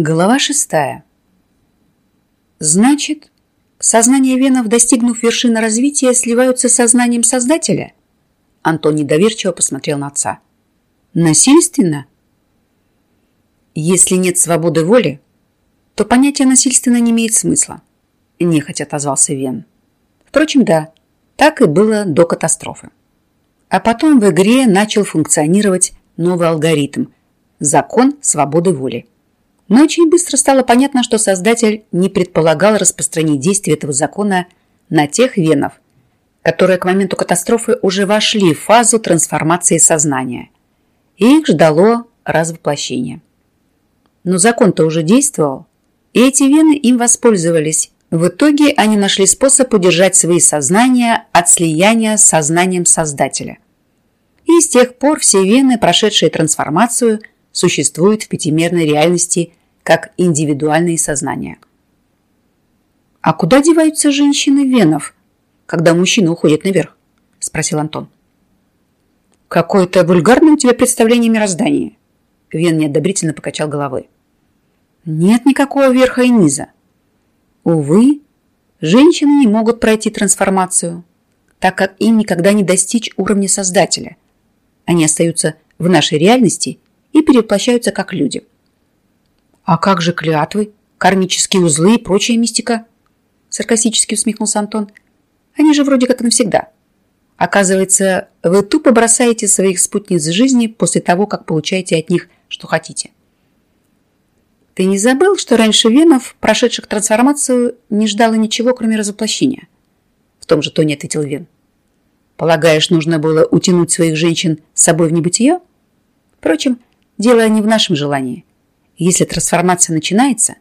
Глава шестая. Значит, сознание венов, достигнув вершины развития, сливаются с сознанием Создателя? Антон недоверчиво посмотрел на отца. Насильственно? Если нет свободы воли, то понятие насильственно не имеет смысла. Нехотя отозвался Вен. Впрочем, да, так и было до катастрофы. А потом в игре начал функционировать новый алгоритм – закон свободы воли. Но очень быстро стало понятно, что создатель не предполагал распространить действие этого закона на тех венов, которые к моменту катастрофы уже вошли в фазу трансформации сознания. И их ждало развоплощение. Но закон-то уже действовал, и эти вены им воспользовались. В итоге они нашли способ удержать свои сознания от слияния с сознанием Создателя. И с тех пор все вены, прошедшие трансформацию, существуют в пятимерной реальности как индивидуальные сознания. «А куда деваются женщины венов, когда мужчина уходит наверх?» – спросил Антон. «Какое-то вульгарное у тебя представление мироздания». Вен неодобрительно покачал головой. «Нет никакого верха и низа. Увы, женщины не могут пройти трансформацию, так как им никогда не достичь уровня Создателя. Они остаются в нашей реальности и перевоплощаются как люди». «А как же клятвы, кармические узлы и прочая мистика?» Саркастически усмехнулся Антон. «Они же вроде как навсегда. Оказывается, вы тупо бросаете своих спутниц жизни после того, как получаете от них, что хотите». «Ты не забыл, что раньше Венов, прошедших трансформацию, не ждало ничего, кроме развоплощения?» В том же тоне ответил Вен. «Полагаешь, нужно было утянуть своих женщин с собой в небытие?» Впрочем, дело не в нашем желании. Если трансформация начинается,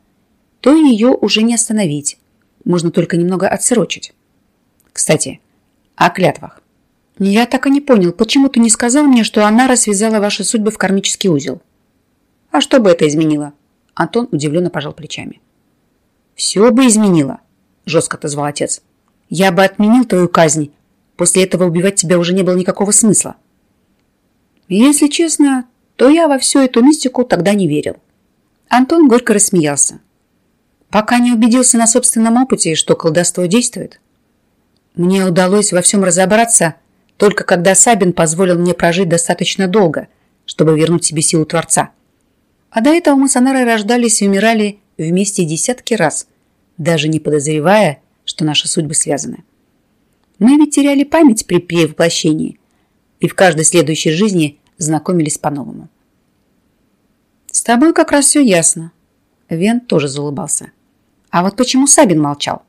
то ее уже не остановить. Можно только немного отсрочить. Кстати, о клятвах. Я так и не понял, почему ты не сказал мне, что она развязала ваши судьбы в кармический узел? А что бы это изменило? Антон удивленно пожал плечами. Все бы изменило, жестко отозвал отец. Я бы отменил твою казнь. После этого убивать тебя уже не было никакого смысла. Если честно, то я во всю эту мистику тогда не верил. Антон горько рассмеялся. Пока не убедился на собственном опыте, что колдовство действует. Мне удалось во всем разобраться, только когда Сабин позволил мне прожить достаточно долго, чтобы вернуть себе силу Творца. А до этого мы с Анарой рождались и умирали вместе десятки раз, даже не подозревая, что наши судьбы связаны. Мы ведь теряли память при перевоплощении и в каждой следующей жизни знакомились по-новому. «С тобой как раз все ясно». Вен тоже заулыбался. «А вот почему Сабин молчал?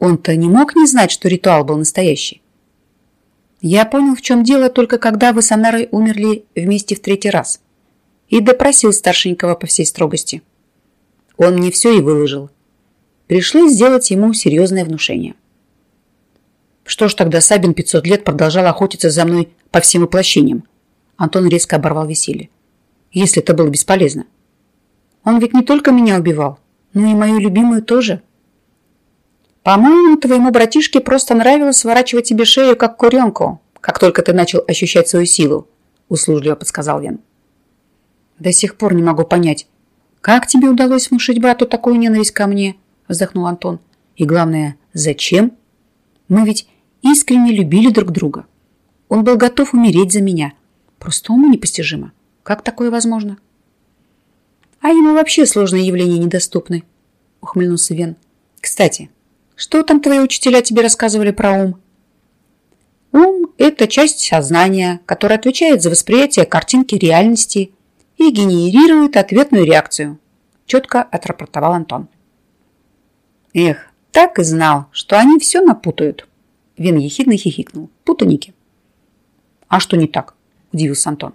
Он-то не мог не знать, что ритуал был настоящий. Я понял, в чем дело, только когда вы с Анарой умерли вместе в третий раз. И допросил старшенького по всей строгости. Он мне все и выложил. Пришлось сделать ему серьезное внушение. Что ж тогда Сабин 500 лет продолжал охотиться за мной по всем воплощениям? Антон резко оборвал веселье если это было бесполезно. Он ведь не только меня убивал, но и мою любимую тоже. По-моему, твоему братишке просто нравилось сворачивать тебе шею, как куренку, как только ты начал ощущать свою силу, услужливо подсказал Вен. До сих пор не могу понять, как тебе удалось внушить брату такую ненависть ко мне, вздохнул Антон. И главное, зачем? Мы ведь искренне любили друг друга. Он был готов умереть за меня. Просто уму непостижимо. Как такое возможно? А ему вообще сложные явления недоступны, ухмыльнулся Вен. Кстати, что там твои учителя тебе рассказывали про ум? Ум – это часть сознания, которая отвечает за восприятие картинки реальности и генерирует ответную реакцию, четко отрапортовал Антон. Эх, так и знал, что они все напутают. Вен ехидно хихикнул. Путаники. А что не так? Удивился Антон.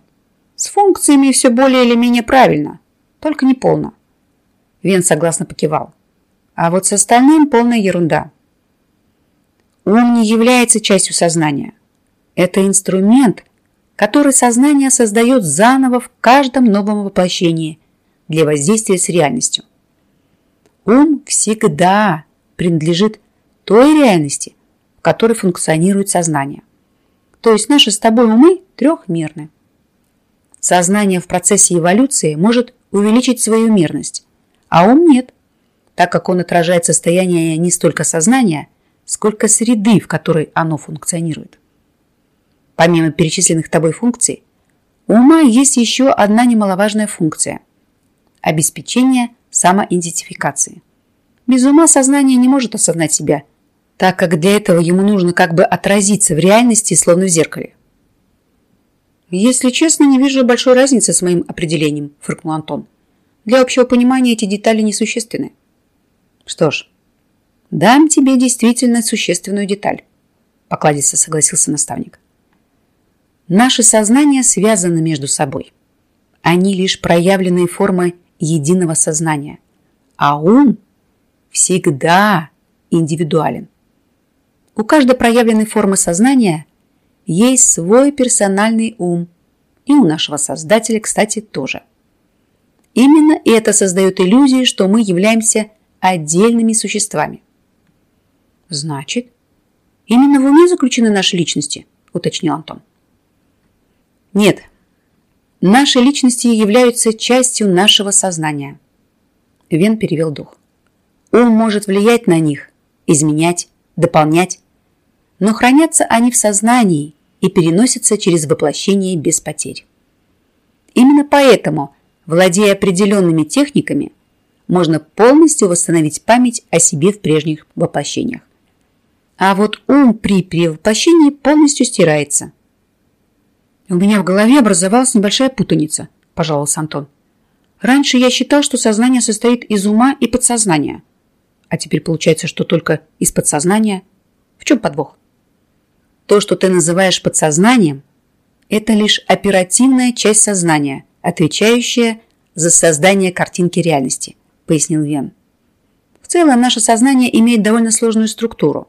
С функциями все более или менее правильно, только не полно. Вен согласно покивал. А вот с остальным полная ерунда. Ум не является частью сознания. Это инструмент, который сознание создает заново в каждом новом воплощении для воздействия с реальностью. Ум всегда принадлежит той реальности, в которой функционирует сознание. То есть наши с тобой умы трехмерны. Сознание в процессе эволюции может увеличить свою мерность, А ум нет, так как он отражает состояние не столько сознания, сколько среды, в которой оно функционирует. Помимо перечисленных тобой функций, у ума есть еще одна немаловажная функция – обеспечение самоидентификации. Без ума сознание не может осознать себя, так как для этого ему нужно как бы отразиться в реальности, словно в зеркале. «Если честно, не вижу большой разницы с моим определением», – фыркнул Антон. «Для общего понимания эти детали несущественны». «Что ж, дам тебе действительно существенную деталь», – покладисто согласился наставник. Наши сознания связаны между собой. Они лишь проявленные формы единого сознания. А ум всегда индивидуален. У каждой проявленной формы сознания есть свой персональный ум. И у нашего Создателя, кстати, тоже. Именно это создает иллюзию, что мы являемся отдельными существами. Значит, именно в уме заключены наши личности, уточнил Антон. Нет, наши личности являются частью нашего сознания. Вен перевел дух. Ум может влиять на них, изменять, дополнять, но хранятся они в сознании и переносятся через воплощение без потерь. Именно поэтому, владея определенными техниками, можно полностью восстановить память о себе в прежних воплощениях. А вот ум при перевоплощении полностью стирается – у меня в голове образовалась небольшая путаница, пожаловался Антон. Раньше я считал, что сознание состоит из ума и подсознания. А теперь получается, что только из подсознания. В чем подвох? То, что ты называешь подсознанием, это лишь оперативная часть сознания, отвечающая за создание картинки реальности, пояснил Вен. В целом, наше сознание имеет довольно сложную структуру.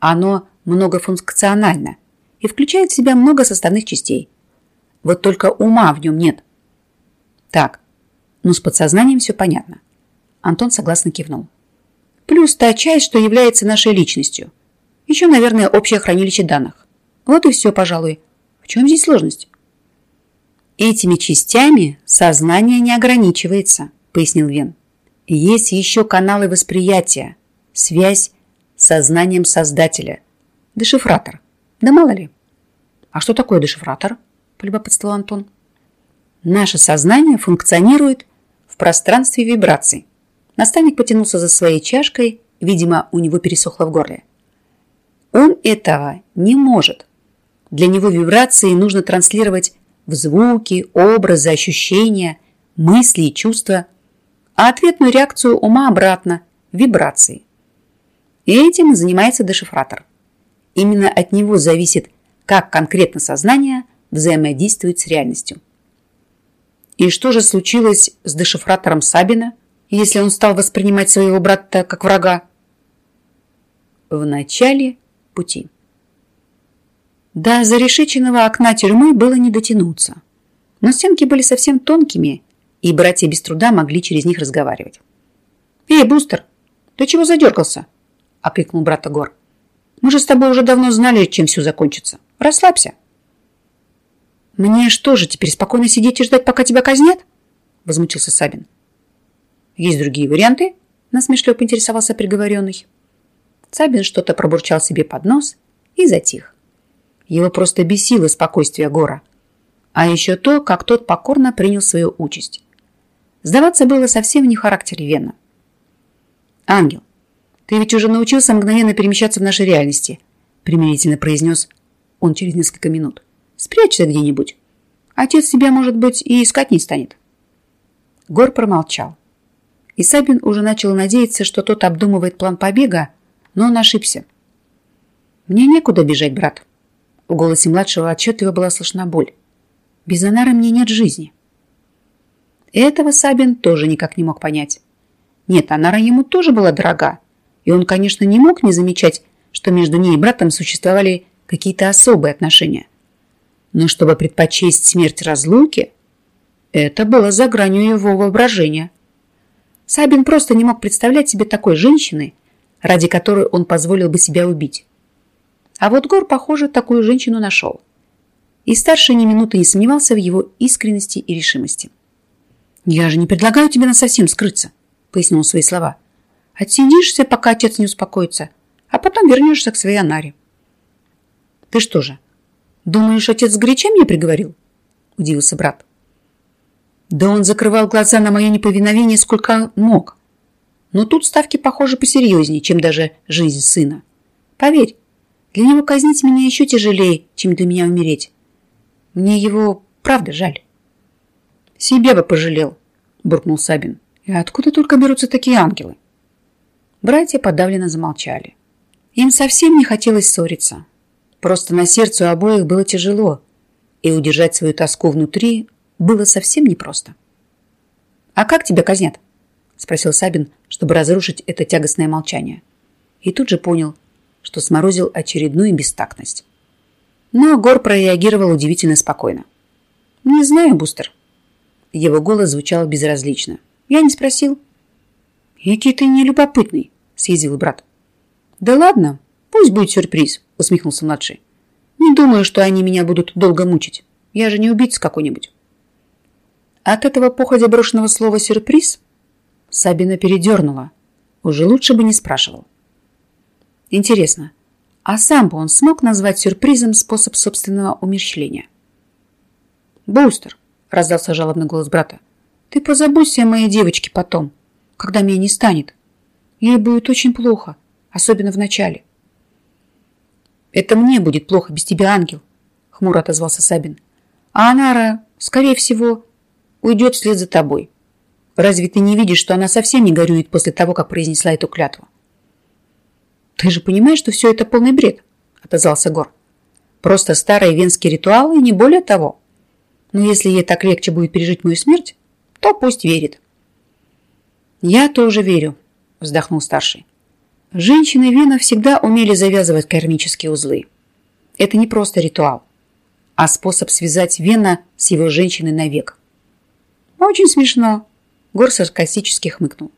Оно многофункционально – и включает в себя много составных частей. Вот только ума в нем нет. Так, ну с подсознанием все понятно. Антон согласно кивнул. Плюс та часть, что является нашей личностью. Еще, наверное, общее хранилище данных. Вот и все, пожалуй. В чем здесь сложность? Этими частями сознание не ограничивается, пояснил Вен. Есть еще каналы восприятия, связь с сознанием создателя, дешифратор. Да мало ли. А что такое дешифратор? Полюбопытствовал Антон. Наше сознание функционирует в пространстве вибраций. Наставник потянулся за своей чашкой, видимо, у него пересохло в горле. Он этого не может. Для него вибрации нужно транслировать в звуки, образы, ощущения, мысли и чувства, а ответную реакцию ума обратно – вибрации. И этим занимается дешифратор. Именно от него зависит как конкретно сознание взаимодействует с реальностью. И что же случилось с дешифратором Сабина, если он стал воспринимать своего брата как врага? В начале пути. До зарешеченного окна тюрьмы было не дотянуться. Но стенки были совсем тонкими, и братья без труда могли через них разговаривать. «Эй, Бустер, ты чего задергался?» – окликнул брата Гор. «Мы же с тобой уже давно знали, чем все закончится». Расслабься. Мне что же, теперь спокойно сидеть и ждать, пока тебя казнят? Возмутился Сабин. Есть другие варианты? Насмешливо поинтересовался приговоренный. Сабин что-то пробурчал себе под нос и затих. Его просто бесило спокойствие Гора. А еще то, как тот покорно принял свою участь. Сдаваться было совсем не характере Вена. «Ангел, ты ведь уже научился мгновенно перемещаться в нашей реальности», примирительно произнес он через несколько минут. «Спрячься где-нибудь. Отец тебя, может быть, и искать не станет». Гор промолчал. И Сабин уже начал надеяться, что тот обдумывает план побега, но он ошибся. «Мне некуда бежать, брат». В голосе младшего отчетливо была слышна боль. «Без Анара мне нет жизни». Этого Сабин тоже никак не мог понять. Нет, Анара ему тоже была дорога, и он, конечно, не мог не замечать, что между ней и братом существовали какие-то особые отношения. Но чтобы предпочесть смерть разлуки, это было за гранью его воображения. Сабин просто не мог представлять себе такой женщины, ради которой он позволил бы себя убить. А вот Гор, похоже, такую женщину нашел. И старший ни минуты не сомневался в его искренности и решимости. «Я же не предлагаю тебе насовсем скрыться», пояснил свои слова. Отсидишься, пока отец не успокоится, а потом вернешься к своей анаре. Ты что же, думаешь, отец горяча мне приговорил? Удивился брат. Да он закрывал глаза на мое неповиновение сколько мог. Но тут ставки, похоже, посерьезнее, чем даже жизнь сына. Поверь, для него казнить меня еще тяжелее, чем для меня умереть. Мне его правда жаль. Себе бы пожалел, буркнул Сабин. И откуда только берутся такие ангелы? Братья подавленно замолчали. Им совсем не хотелось ссориться. Просто на сердце у обоих было тяжело, и удержать свою тоску внутри было совсем непросто. «А как тебя казнят?» – спросил Сабин, чтобы разрушить это тягостное молчание. И тут же понял, что сморозил очередную бестактность. Но Гор прореагировал удивительно спокойно. «Не знаю, Бустер». Его голос звучал безразлично. «Я не спросил». «Який ты нелюбопытный», – съязвил брат. «Да ладно, пусть будет сюрприз», – усмехнулся младший. «Не думаю, что они меня будут долго мучить. Я же не убийца какой-нибудь». От этого походя брошенного слова «сюрприз» Сабина передернула. Уже лучше бы не спрашивал. Интересно, а сам бы он смог назвать сюрпризом способ собственного умерщвления? «Бустер», — раздался жалобный голос брата, — «ты позаботься о моей девочке потом, когда меня не станет. Ей будет очень плохо, особенно в начале». «Это мне будет плохо без тебя, ангел», — хмуро отозвался Сабин. «А Анара, скорее всего, уйдет вслед за тобой. Разве ты не видишь, что она совсем не горюет после того, как произнесла эту клятву? Ты же понимаешь, что все это полный бред, отозвался Гор. Просто старые венские ритуалы и не более того. Но если ей так легче будет пережить мою смерть, то пусть верит. Я тоже верю, вздохнул старший. Женщины Вена всегда умели завязывать кармические узлы. Это не просто ритуал, а способ связать Вена с его женщиной навек. Очень смешно. Гор саркастически хмыкнул.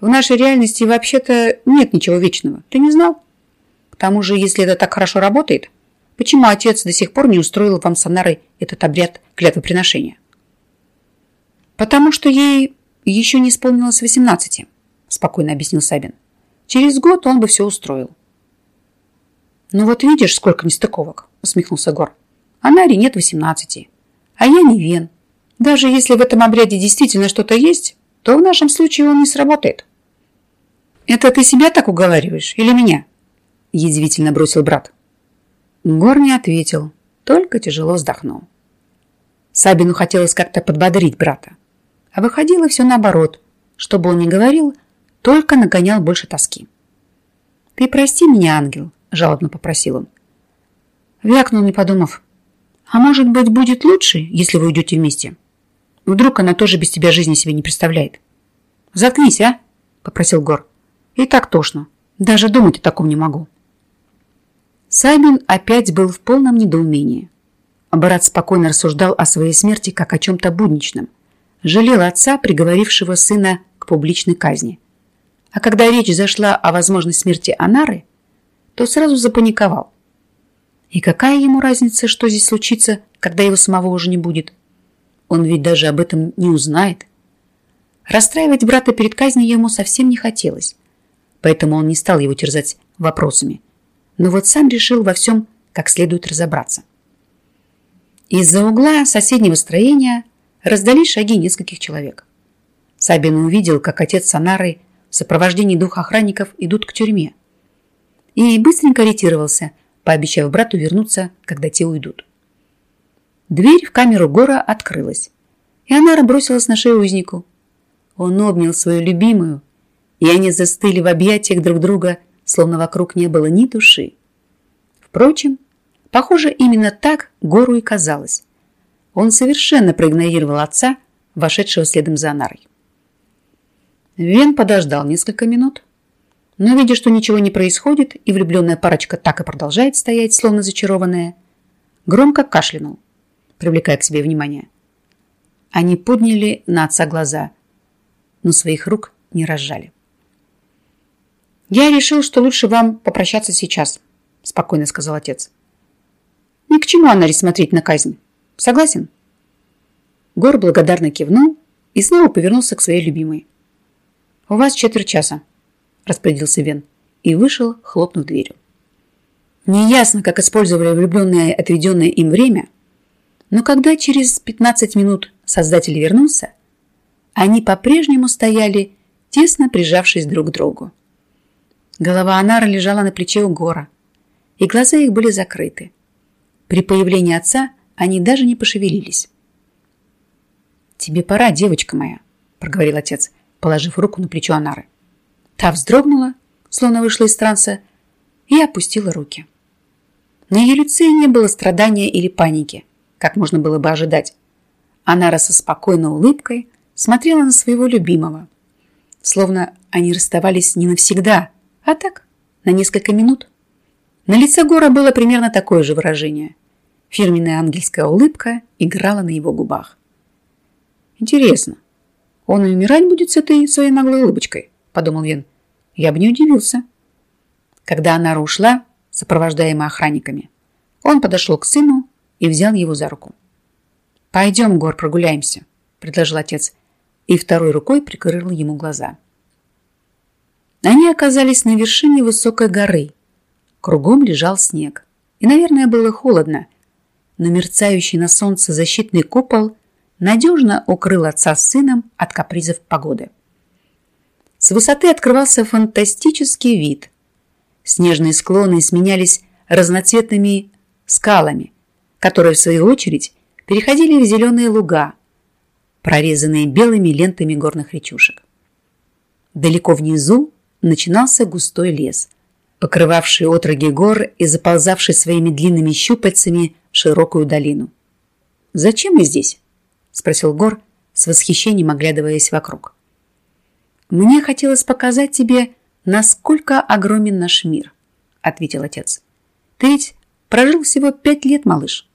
В нашей реальности вообще-то нет ничего вечного. Ты не знал? К тому же, если это так хорошо работает, почему отец до сих пор не устроил вам с Анарой этот обряд клятвоприношения? Потому что ей еще не исполнилось 18, спокойно объяснил Сабин. Через год он бы все устроил. Ну вот видишь, сколько нестыковок, усмехнулся Гор. Анаре нет 18, а я не Вен. Даже если в этом обряде действительно что-то есть, то в нашем случае он не сработает. «Это ты себя так уговариваешь или меня?» язвительно бросил брат. Гор не ответил, только тяжело вздохнул. Сабину хотелось как-то подбодрить брата, а выходило все наоборот. Чтобы он не говорил, только нагонял больше тоски. «Ты прости меня, ангел», – жалобно попросил он. Вякнул, не подумав. «А может быть, будет лучше, если вы уйдете вместе?» Вдруг она тоже без тебя жизни себе не представляет. «Заткнись, а!» – попросил Гор. «И так тошно. Даже думать о таком не могу». Саймон опять был в полном недоумении. Брат спокойно рассуждал о своей смерти как о чем-то будничном. Жалел отца, приговорившего сына к публичной казни. А когда речь зашла о возможной смерти Анары, то сразу запаниковал. И какая ему разница, что здесь случится, когда его самого уже не будет? Он ведь даже об этом не узнает. Расстраивать брата перед казнью ему совсем не хотелось, поэтому он не стал его терзать вопросами. Но вот сам решил во всем как следует разобраться. Из-за угла соседнего строения раздались шаги нескольких человек. Сабин увидел, как отец с Анарой в сопровождении двух охранников идут к тюрьме. И быстренько ретировался, пообещав брату вернуться, когда те уйдут. Дверь в камеру Гора открылась, и она бросилась на шею узнику. Он обнял свою любимую, и они застыли в объятиях друг друга, словно вокруг не было ни души. Впрочем, похоже, именно так Гору и казалось. Он совершенно проигнорировал отца, вошедшего следом за Анарой. Вен подождал несколько минут, но, видя, что ничего не происходит, и влюбленная парочка так и продолжает стоять, словно зачарованная, громко кашлянул привлекая к себе внимание. Они подняли на отца глаза, но своих рук не разжали. «Я решил, что лучше вам попрощаться сейчас», – спокойно сказал отец. «Ни к чему Аннаре смотреть на казнь. Согласен?» Гор благодарно кивнул и снова повернулся к своей любимой. «У вас четверть часа», – распорядился Вен и вышел, хлопнув дверью. Неясно, как использовали влюбленные отведенное им время, но когда через 15 минут создатель вернулся, они по-прежнему стояли, тесно прижавшись друг к другу. Голова Анара лежала на плече у Гора, и глаза их были закрыты. При появлении отца они даже не пошевелились. «Тебе пора, девочка моя», – проговорил отец, положив руку на плечо Анары. Та вздрогнула, словно вышла из транса, и опустила руки. На ее лице не было страдания или паники, как можно было бы ожидать. Анара со спокойной улыбкой смотрела на своего любимого, словно они расставались не навсегда, а так, на несколько минут. На лице Гора было примерно такое же выражение. Фирменная ангельская улыбка играла на его губах. Интересно, он и умирать будет с этой своей наглой улыбочкой, подумал Вен. Я бы не удивился. Когда она ушла, сопровождаемая охранниками, он подошел к сыну и взял его за руку. «Пойдем, Гор, прогуляемся», – предложил отец, и второй рукой прикрыл ему глаза. Они оказались на вершине высокой горы. Кругом лежал снег. И, наверное, было холодно, но мерцающий на солнце защитный купол надежно укрыл отца с сыном от капризов погоды. С высоты открывался фантастический вид. Снежные склоны сменялись разноцветными скалами, которые, в свою очередь, переходили в зеленые луга, прорезанные белыми лентами горных речушек. Далеко внизу начинался густой лес, покрывавший отроги гор и заползавший своими длинными щупальцами в широкую долину. «Зачем мы здесь?» спросил Гор с восхищением, оглядываясь вокруг. «Мне хотелось показать тебе, насколько огромен наш мир», ответил отец. «Ты ведь прожил всего пять лет, малыш.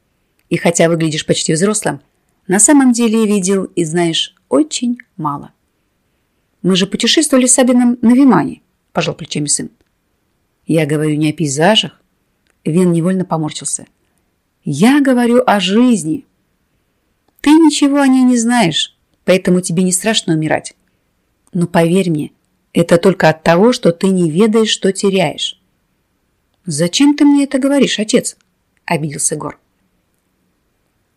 И хотя выглядишь почти взрослым, на самом деле видел и знаешь очень мало». «Мы же путешествовали с Абином на Вимане», пожал плечами сын. «Я говорю не о пейзажах». Вен невольно поморщился. «Я говорю о жизни». Ты ничего о ней не знаешь, поэтому тебе не страшно умирать. Но поверь мне, это только от того, что ты не ведаешь, что теряешь. «Зачем ты мне это говоришь, отец?» – обиделся Гор.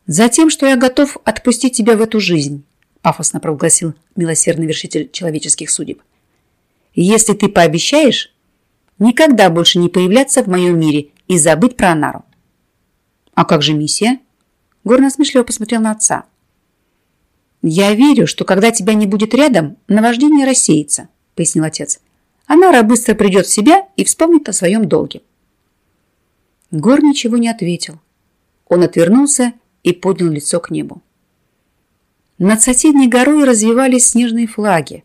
«Затем, что я готов отпустить тебя в эту жизнь», – пафосно провозгласил милосердный вершитель человеческих судеб. «Если ты пообещаешь никогда больше не появляться в моем мире и забыть про Анару». «А как же миссия?» Гор насмешливо посмотрел на отца. «Я верю, что когда тебя не будет рядом, наваждение рассеется», — пояснил отец. «Анара быстро придет в себя и вспомнит о своем долге». Гор ничего не ответил. Он отвернулся и поднял лицо к небу. Над соседней горой развивались снежные флаги.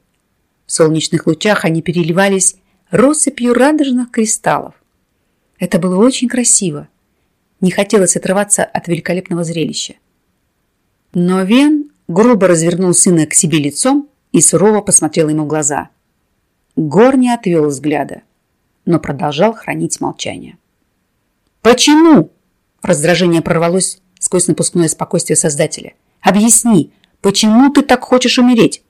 В солнечных лучах они переливались россыпью радужных кристаллов. Это было очень красиво. Не хотелось отрываться от великолепного зрелища. Но Вен грубо развернул сына к себе лицом и сурово посмотрел ему в глаза. Гор не отвел взгляда, но продолжал хранить молчание. «Почему?» Раздражение прорвалось сквозь напускное спокойствие Создателя. «Объясни, почему ты так хочешь умереть?»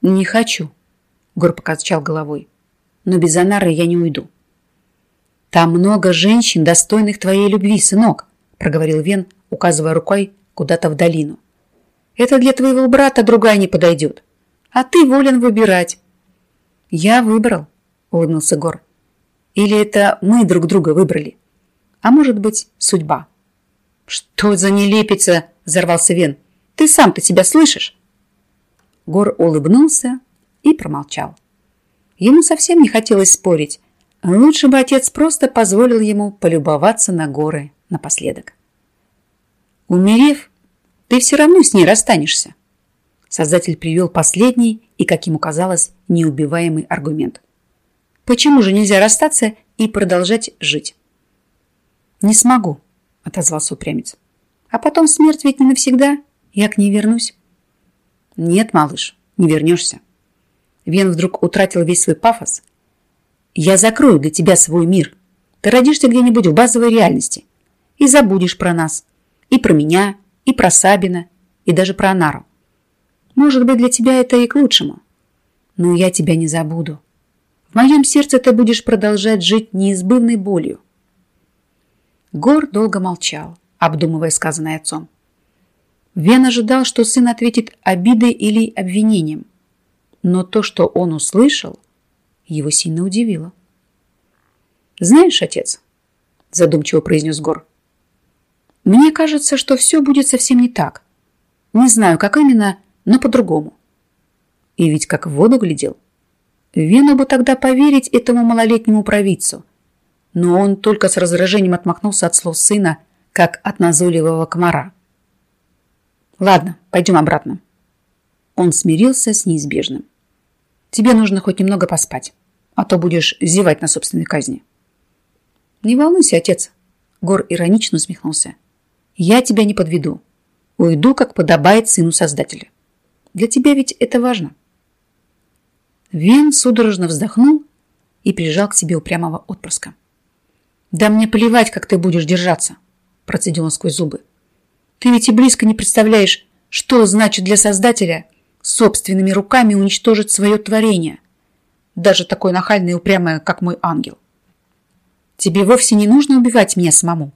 «Не хочу», — Гор покачал головой. «Но без Анары я не уйду». «Там много женщин, достойных твоей любви, сынок», проговорил Вен, указывая рукой куда-то в долину. «Это для твоего брата другая не подойдет. А ты волен выбирать». «Я выбрал», улыбнулся Гор. «Или это мы друг друга выбрали? А может быть, судьба?» «Что за нелепица?» взорвался Вен. «Ты сам-то себя слышишь?» Гор улыбнулся и промолчал. Ему совсем не хотелось спорить, Лучше бы отец просто позволил ему полюбоваться на горы напоследок. Умерев, ты все равно с ней расстанешься. Создатель привел последний и, как ему казалось, неубиваемый аргумент. Почему же нельзя расстаться и продолжать жить? Не смогу, отозвался упрямец. А потом смерть ведь не навсегда, я к ней вернусь. Нет, малыш, не вернешься. Вен вдруг утратил весь свой пафос я закрою для тебя свой мир. Ты родишься где-нибудь в базовой реальности и забудешь про нас, и про меня, и про Сабина, и даже про Анару. Может быть, для тебя это и к лучшему. Но я тебя не забуду. В моем сердце ты будешь продолжать жить неизбывной болью. Гор долго молчал, обдумывая сказанное отцом. Вен ожидал, что сын ответит обидой или обвинением. Но то, что он услышал, его сильно удивило. «Знаешь, отец», – задумчиво произнес Гор, – «мне кажется, что все будет совсем не так. Не знаю, как именно, но по-другому». И ведь как в воду глядел. Вену бы тогда поверить этому малолетнему провидцу. Но он только с раздражением отмахнулся от слов сына, как от назойливого комара. Ладно, пойдем обратно. Он смирился с неизбежным. Тебе нужно хоть немного поспать, а то будешь зевать на собственной казни. Не волнуйся, отец. Гор иронично усмехнулся. Я тебя не подведу. Уйду, как подобает сыну Создателя. Для тебя ведь это важно. Вен судорожно вздохнул и прижал к себе упрямого отпрыска. «Да мне плевать, как ты будешь держаться», процедил он сквозь зубы. Ты ведь и близко не представляешь, что значит для Создателя собственными руками уничтожить свое творение, даже такое нахальное и упрямое, как мой ангел. Тебе вовсе не нужно убивать меня самому,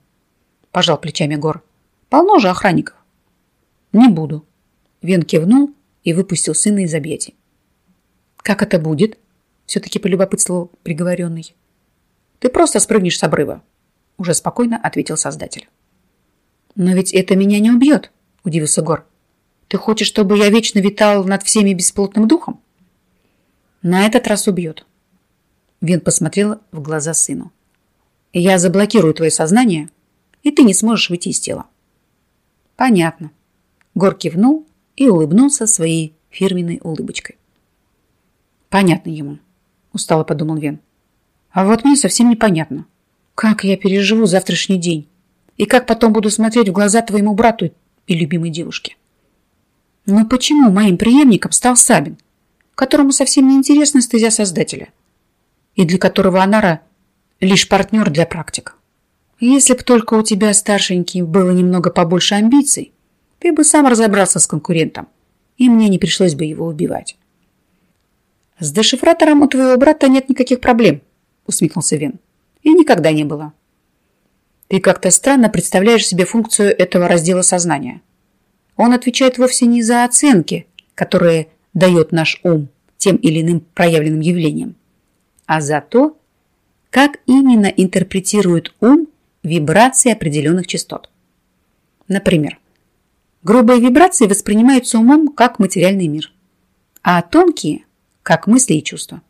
пожал плечами Гор. Полно же охранников. Не буду. Вен кивнул и выпустил сына из объятий. Как это будет? Все-таки полюбопытствовал приговоренный. Ты просто спрыгнешь с обрыва, уже спокойно ответил Создатель. «Но ведь это меня не убьет», – удивился Гор. «Ты хочешь, чтобы я вечно витал над всеми бесплотным духом?» «На этот раз убьет». Вин посмотрел в глаза сыну. «Я заблокирую твое сознание, и ты не сможешь выйти из тела». «Понятно». Гор кивнул и улыбнулся своей фирменной улыбочкой. «Понятно ему», – устало подумал Вен. «А вот мне совсем непонятно, как я переживу завтрашний день». И как потом буду смотреть в глаза твоему брату и любимой девушке? Но почему моим преемником стал Сабин, которому совсем не интересна стезя Создателя, и для которого Анара лишь партнер для практик? Если б только у тебя, старшенький, было немного побольше амбиций, ты бы сам разобрался с конкурентом, и мне не пришлось бы его убивать. С дешифратором у твоего брата нет никаких проблем, усмехнулся Вен. И никогда не было. Ты как-то странно представляешь себе функцию этого раздела сознания. Он отвечает вовсе не за оценки, которые дает наш ум тем или иным проявленным явлением, а за то, как именно интерпретирует ум вибрации определенных частот. Например, грубые вибрации воспринимаются умом как материальный мир, а тонкие – как мысли и чувства.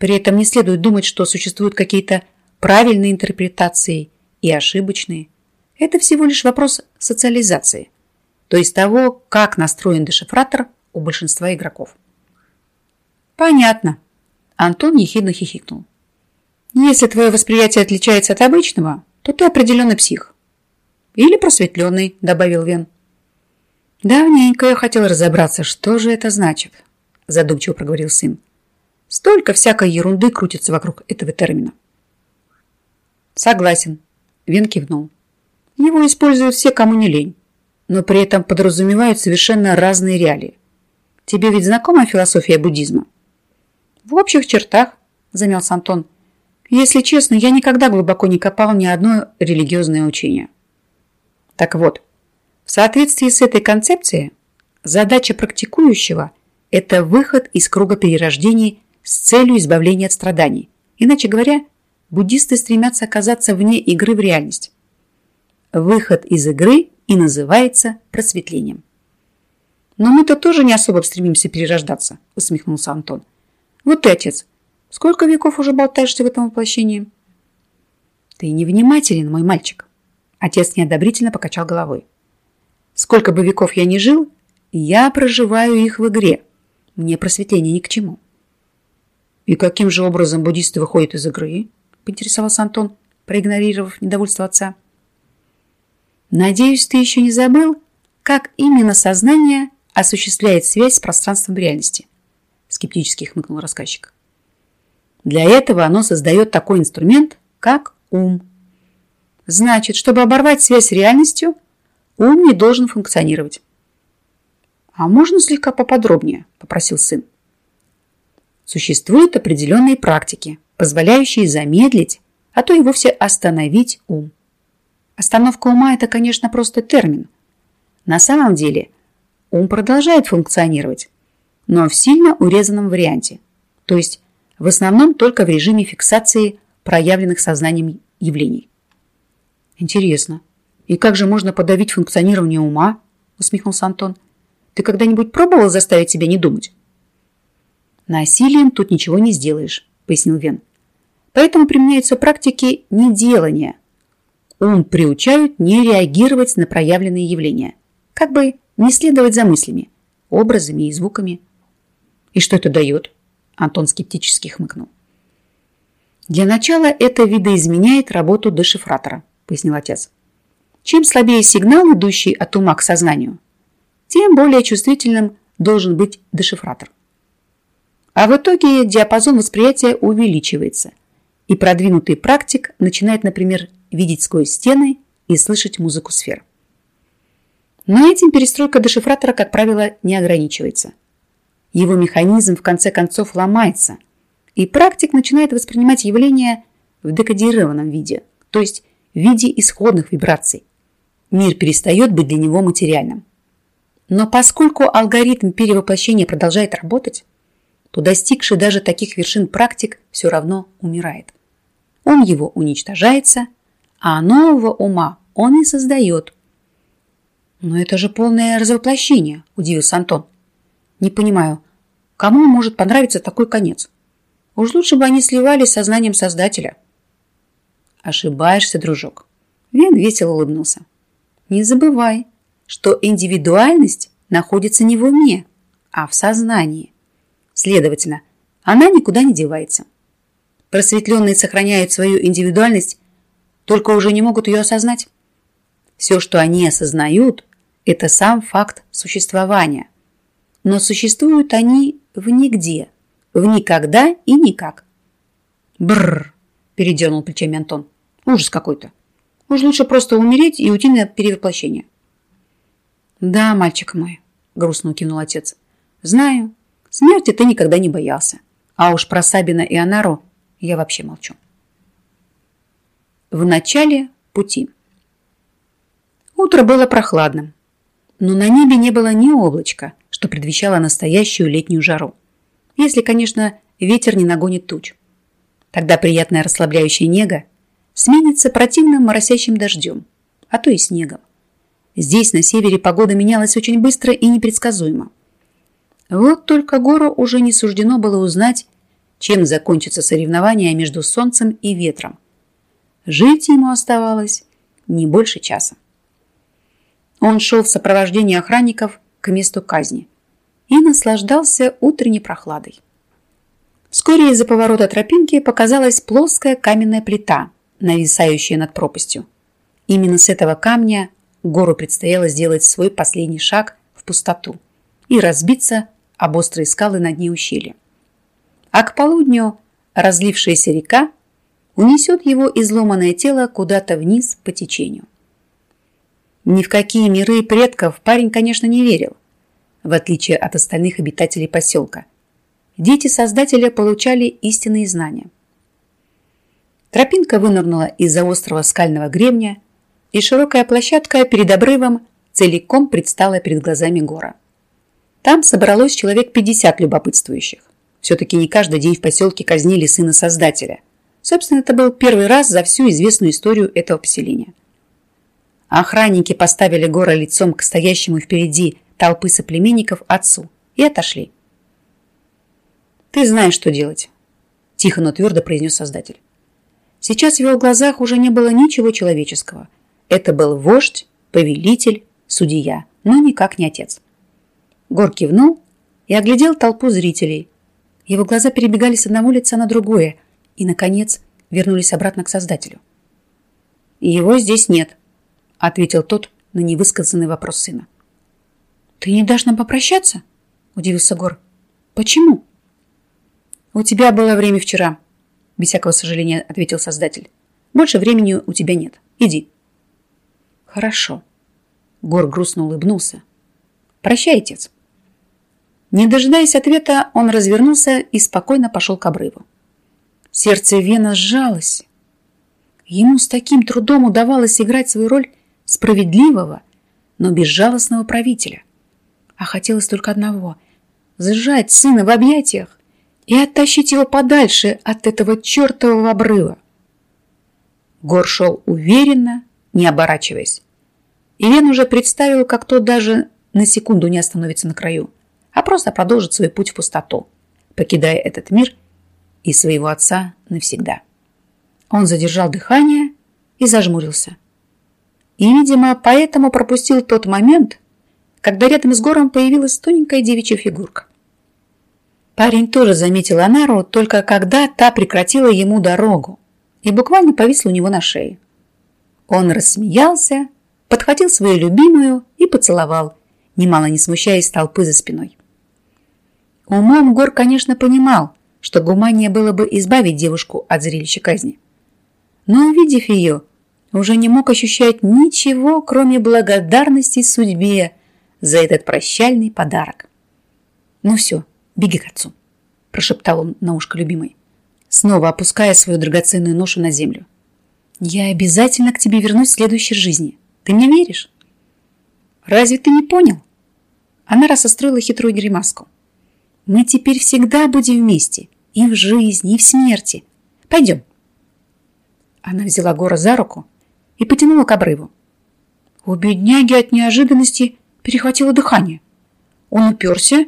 При этом не следует думать, что существуют какие-то правильные интерпретации – и ошибочные. Это всего лишь вопрос социализации, то есть того, как настроен дешифратор у большинства игроков. Понятно. Антон ехидно хихикнул. Если твое восприятие отличается от обычного, то ты определенно псих. Или просветленный, добавил Вен. Давненько я хотел разобраться, что же это значит, задумчиво проговорил сын. Столько всякой ерунды крутится вокруг этого термина. Согласен, Вен кивнул. Его используют все, кому не лень, но при этом подразумевают совершенно разные реалии. Тебе ведь знакома философия буддизма? В общих чертах, замялся Антон. Если честно, я никогда глубоко не копал ни одно религиозное учение. Так вот, в соответствии с этой концепцией, задача практикующего – это выход из круга перерождений с целью избавления от страданий. Иначе говоря, буддисты стремятся оказаться вне игры в реальность. Выход из игры и называется просветлением. Но мы-то тоже не особо стремимся перерождаться, усмехнулся Антон. Вот ты, отец, сколько веков уже болтаешься в этом воплощении? Ты невнимателен, мой мальчик. Отец неодобрительно покачал головой. Сколько бы веков я ни жил, я проживаю их в игре. Мне просветление ни к чему. И каким же образом буддисты выходят из игры? – поинтересовался Антон, проигнорировав недовольство отца. «Надеюсь, ты еще не забыл, как именно сознание осуществляет связь с пространством реальности?» – скептически хмыкнул рассказчик. «Для этого оно создает такой инструмент, как ум. Значит, чтобы оборвать связь с реальностью, ум не должен функционировать». «А можно слегка поподробнее?» – попросил сын. Существуют определенные практики, позволяющие замедлить, а то и вовсе остановить ум. Остановка ума – это, конечно, просто термин. На самом деле ум продолжает функционировать, но в сильно урезанном варианте, то есть в основном только в режиме фиксации проявленных сознанием явлений. Интересно, и как же можно подавить функционирование ума? Усмехнулся Антон. Ты когда-нибудь пробовал заставить себя не думать? Насилием тут ничего не сделаешь, пояснил Вен. Поэтому применяются практики неделания. Ум приучают не реагировать на проявленные явления. Как бы не следовать за мыслями, образами и звуками. И что это дает? Антон скептически хмыкнул. Для начала это видоизменяет работу дешифратора, пояснил отец. Чем слабее сигнал, идущий от ума к сознанию, тем более чувствительным должен быть дешифратор. А в итоге диапазон восприятия увеличивается, и продвинутый практик начинает, например, видеть сквозь стены и слышать музыку сфер. Но этим перестройка дешифратора, как правило, не ограничивается. Его механизм в конце концов ломается, и практик начинает воспринимать явления в декодированном виде, то есть в виде исходных вибраций. Мир перестает быть для него материальным. Но поскольку алгоритм перевоплощения продолжает работать, то достигший даже таких вершин практик все равно умирает. Он его уничтожается, а нового ума он не создает. «Но это же полное развоплощение», – удивился Антон. Не понимаю, кому может понравиться такой конец? Уж лучше бы они сливались сознанием Создателя. Ошибаешься, дружок. Вен весело улыбнулся. Не забывай, что индивидуальность находится не в уме, а в сознании. Следовательно, она никуда не девается. Просветленные сохраняют свою индивидуальность, только уже не могут ее осознать. Все, что они осознают, это сам факт существования – но существуют они в нигде, в никогда и никак. Бррр, передернул плечами Антон. Ужас какой-то. Уж лучше просто умереть и уйти на перевоплощение. Да, мальчик мой, грустно кивнул отец. Знаю, смерти ты никогда не боялся. А уж про Сабина и Анару я вообще молчу. В начале пути. Утро было прохладным, но на небе не было ни облачка, что предвещало настоящую летнюю жару. Если, конечно, ветер не нагонит туч. Тогда приятная расслабляющая нега сменится противным моросящим дождем, а то и снегом. Здесь, на севере, погода менялась очень быстро и непредсказуемо. Вот только Гору уже не суждено было узнать, чем закончится соревнование между солнцем и ветром. Жить ему оставалось не больше часа. Он шел в сопровождении охранников к месту казни и наслаждался утренней прохладой. Вскоре из-за поворота тропинки показалась плоская каменная плита, нависающая над пропастью. Именно с этого камня гору предстояло сделать свой последний шаг в пустоту и разбиться об острые скалы на дне ущелья. А к полудню разлившаяся река унесет его изломанное тело куда-то вниз по течению. Ни в какие миры предков парень, конечно, не верил, в отличие от остальных обитателей поселка. Дети Создателя получали истинные знания. Тропинка вынырнула из-за острого скального гребня, и широкая площадка перед обрывом целиком предстала перед глазами гора. Там собралось человек 50 любопытствующих. Все-таки не каждый день в поселке казнили сына Создателя. Собственно, это был первый раз за всю известную историю этого поселения. Охранники поставили Гора лицом к стоящему впереди толпы соплеменников отцу и отошли. «Ты знаешь, что делать», – тихо, но твердо произнес Создатель. Сейчас в его глазах уже не было ничего человеческого. Это был вождь, повелитель, судья, но никак не отец. Гор кивнул и оглядел толпу зрителей. Его глаза перебегали с одного лица на другое и, наконец, вернулись обратно к Создателю. «Его здесь нет», ответил тот на невысказанный вопрос сына. «Ты не дашь попрощаться?» – удивился Гор. «Почему?» «У тебя было время вчера», – без всякого сожаления ответил Создатель. «Больше времени у тебя нет. Иди». «Хорошо». Гор грустно улыбнулся. «Прощай, отец». Не дожидаясь ответа, он развернулся и спокойно пошел к обрыву. Сердце Вена сжалось. Ему с таким трудом удавалось играть свою роль справедливого, но безжалостного правителя. А хотелось только одного – сжать сына в объятиях и оттащить его подальше от этого чертового обрыва. Гор шел уверенно, не оборачиваясь. И Вен уже представил, как тот даже на секунду не остановится на краю, а просто продолжит свой путь в пустоту, покидая этот мир и своего отца навсегда. Он задержал дыхание и зажмурился. И, видимо, поэтому пропустил тот момент, когда рядом с гором появилась тоненькая девичья фигурка. Парень тоже заметил Анару, только когда та прекратила ему дорогу и буквально повисла у него на шее. Он рассмеялся, подхватил свою любимую и поцеловал, немало не смущаясь толпы за спиной. Умом Гор, конечно, понимал, что гуманнее было бы избавить девушку от зрелища казни. Но, увидев ее, уже не мог ощущать ничего, кроме благодарности судьбе за этот прощальный подарок. «Ну все, беги к отцу», – прошептал он на ушко любимой, снова опуская свою драгоценную ношу на землю. «Я обязательно к тебе вернусь в следующей жизни. Ты мне веришь?» «Разве ты не понял?» Она рассостроила хитрую гримаску. Мы теперь всегда будем вместе. И в жизни, и в смерти. Пойдем. Она взяла Гора за руку и потянула к обрыву. У бедняги от неожиданности перехватило дыхание. Он уперся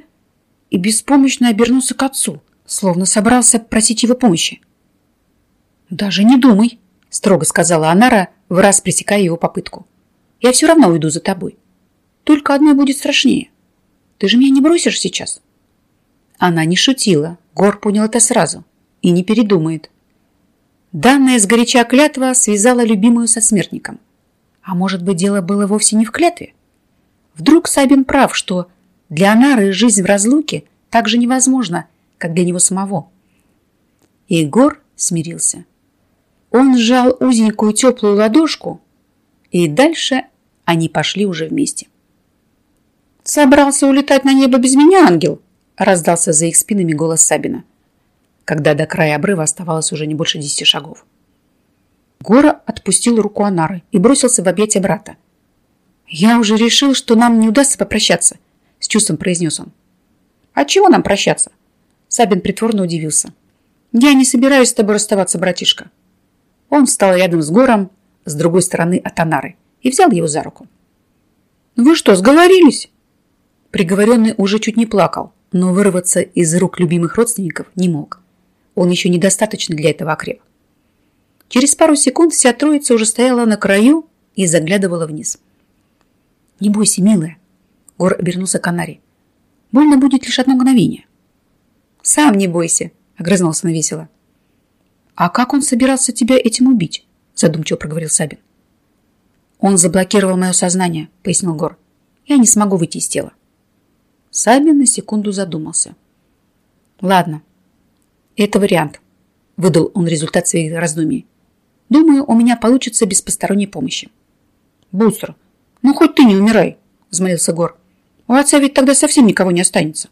и беспомощно обернулся к отцу, словно собрался просить его помощи. «Даже не думай», — строго сказала Анара, в раз пресекая его попытку. «Я все равно уйду за тобой. Только одной будет страшнее. Ты же меня не бросишь сейчас?» Она не шутила. Гор понял это сразу. И не передумает. Данная сгоряча клятва связала любимую со смертником. А может быть, дело было вовсе не в клятве? Вдруг Сабин прав, что для Анары жизнь в разлуке так же невозможна, как для него самого. И Гор смирился. Он сжал узенькую теплую ладошку, и дальше они пошли уже вместе. «Собрался улетать на небо без меня, ангел?» Раздался за их спинами голос Сабина, когда до края обрыва оставалось уже не больше десяти шагов. Гора отпустил руку Анары и бросился в объятия брата. «Я уже решил, что нам не удастся попрощаться», — с чувством произнес он. «А чего нам прощаться?» Сабин притворно удивился. «Я не собираюсь с тобой расставаться, братишка». Он встал рядом с Гором, с другой стороны от Анары, и взял его за руку. «Вы что, сговорились?» Приговоренный уже чуть не плакал но вырваться из рук любимых родственников не мог. Он еще недостаточно для этого окреп. Через пару секунд вся троица уже стояла на краю и заглядывала вниз. «Не бойся, милая», — Гор обернулся к Анаре. «Больно будет лишь одно мгновение». «Сам не бойся», — огрызнулся на весело. «А как он собирался тебя этим убить?» — задумчиво проговорил Сабин. «Он заблокировал мое сознание», — пояснил Гор. «Я не смогу выйти из тела». Сабин на секунду задумался. «Ладно, это вариант», – выдал он результат своих раздумий. «Думаю, у меня получится без посторонней помощи». «Бустер, ну хоть ты не умирай», – взмолился Гор. «У отца ведь тогда совсем никого не останется».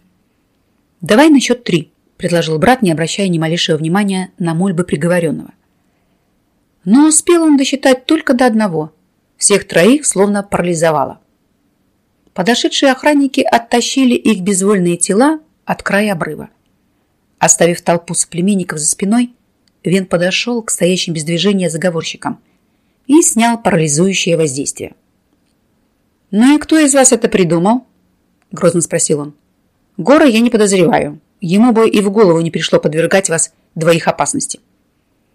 «Давай на счет три», – предложил брат, не обращая ни малейшего внимания на мольбы приговоренного. Но успел он досчитать только до одного. Всех троих словно парализовало. Подошедшие охранники оттащили их безвольные тела от края обрыва. Оставив толпу соплеменников за спиной, Вен подошел к стоящим без движения заговорщикам и снял парализующее воздействие. «Ну и кто из вас это придумал?» – грозно спросил он. «Гора я не подозреваю. Ему бы и в голову не пришло подвергать вас двоих опасности».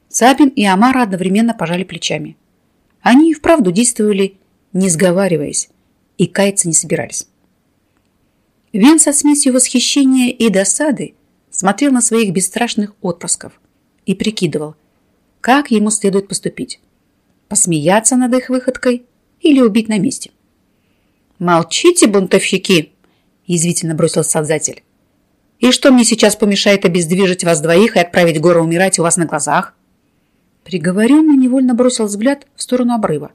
Сабин и Амара одновременно пожали плечами. Они и вправду действовали, не сговариваясь, и каяться не собирались. Вен со смесью восхищения и досады смотрел на своих бесстрашных отпрысков и прикидывал, как ему следует поступить. Посмеяться над их выходкой или убить на месте. «Молчите, бунтовщики!» – язвительно бросил создатель. «И что мне сейчас помешает обездвижить вас двоих и отправить гору умирать у вас на глазах?» Приговоренный невольно бросил взгляд в сторону обрыва,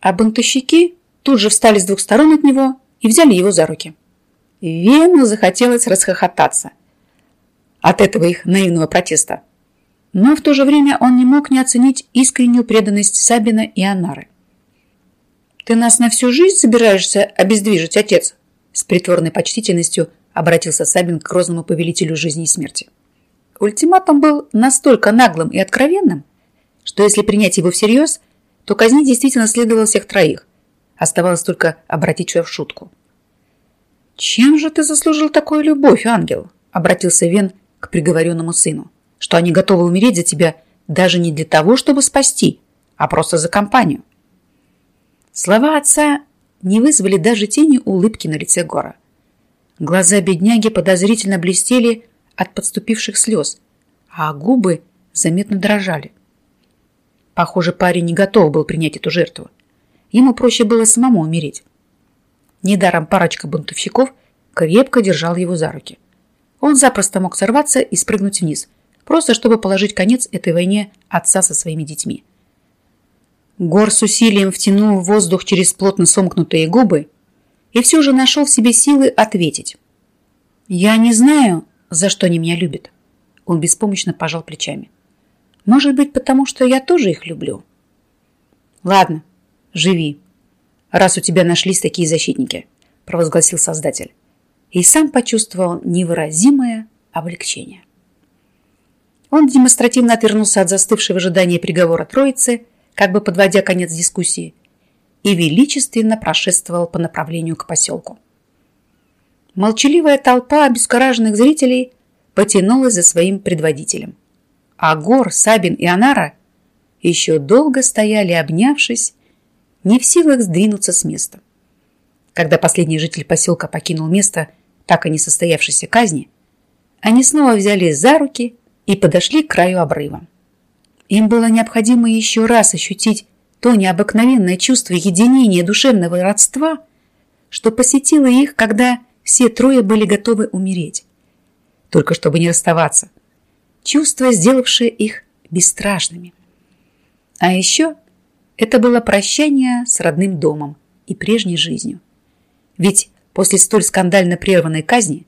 а бунтовщики тут же встали с двух сторон от него и взяли его за руки. Вену захотелось расхохотаться от этого их наивного протеста. Но в то же время он не мог не оценить искреннюю преданность Сабина и Анары. «Ты нас на всю жизнь собираешься обездвижить, отец?» С притворной почтительностью обратился Сабин к грозному повелителю жизни и смерти. Ультиматум был настолько наглым и откровенным, что если принять его всерьез, то казнить действительно следовало всех троих. Оставалось только обратить все в шутку. «Чем же ты заслужил такую любовь, ангел?» – обратился Вен к приговоренному сыну. «Что они готовы умереть за тебя даже не для того, чтобы спасти, а просто за компанию». Слова отца не вызвали даже тени улыбки на лице Гора. Глаза бедняги подозрительно блестели от подступивших слез, а губы заметно дрожали. Похоже, парень не готов был принять эту жертву. Ему проще было самому умереть. Недаром парочка бунтовщиков крепко держал его за руки. Он запросто мог сорваться и спрыгнуть вниз, просто чтобы положить конец этой войне отца со своими детьми. Гор с усилием втянул воздух через плотно сомкнутые губы и все же нашел в себе силы ответить. «Я не знаю, за что они меня любят». Он беспомощно пожал плечами. «Может быть, потому что я тоже их люблю?» «Ладно, живи, раз у тебя нашлись такие защитники», провозгласил Создатель. И сам почувствовал невыразимое облегчение. Он демонстративно отвернулся от застывшего ожидания приговора троицы, как бы подводя конец дискуссии, и величественно прошествовал по направлению к поселку. Молчаливая толпа обескураженных зрителей потянулась за своим предводителем. А Гор, Сабин и Анара еще долго стояли, обнявшись, не в силах сдвинуться с места. Когда последний житель поселка покинул место так и не состоявшейся казни, они снова взяли за руки и подошли к краю обрыва. Им было необходимо еще раз ощутить то необыкновенное чувство единения душевного родства, что посетило их, когда все трое были готовы умереть, только чтобы не расставаться. Чувство, сделавшее их бесстрашными. А еще это было прощание с родным домом и прежней жизнью. Ведь после столь скандально прерванной казни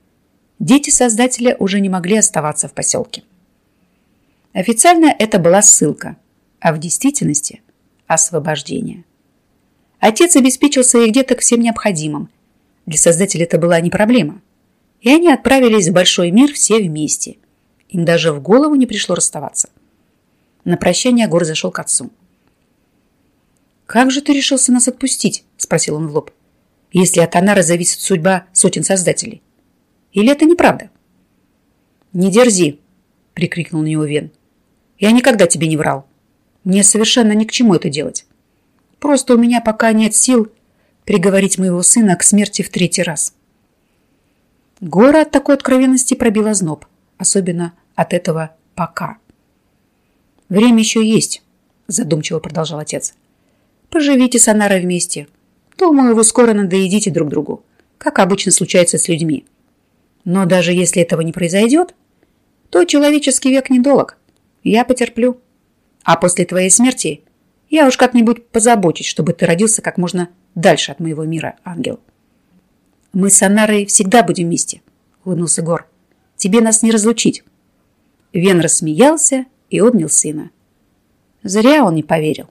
дети Создателя уже не могли оставаться в поселке. Официально это была ссылка, а в действительности – освобождение. Отец обеспечил своих деток всем необходимым. Для Создателя это была не проблема. И они отправились в большой мир все вместе. Им даже в голову не пришло расставаться. На прощание Гор зашел к отцу. «Как же ты решился нас отпустить?» – спросил он в лоб. «Если от Анара зависит судьба сотен создателей. Или это неправда?» «Не дерзи!» – прикрикнул на него Вен. Я никогда тебе не врал. Мне совершенно ни к чему это делать. Просто у меня пока нет сил приговорить моего сына к смерти в третий раз. Гора от такой откровенности пробила зноб, особенно от этого «пока». «Время еще есть», – задумчиво продолжал отец. «Поживите с Анарой вместе. Думаю, вы скоро надоедите друг другу, как обычно случается с людьми. Но даже если этого не произойдет, то человеческий век недолг. Я потерплю. А после твоей смерти я уж как-нибудь позабочусь, чтобы ты родился как можно дальше от моего мира, ангел. Мы с Анарой всегда будем вместе, улыбнулся Гор. Тебе нас не разлучить. Вен рассмеялся и обнял сына. Зря он не поверил.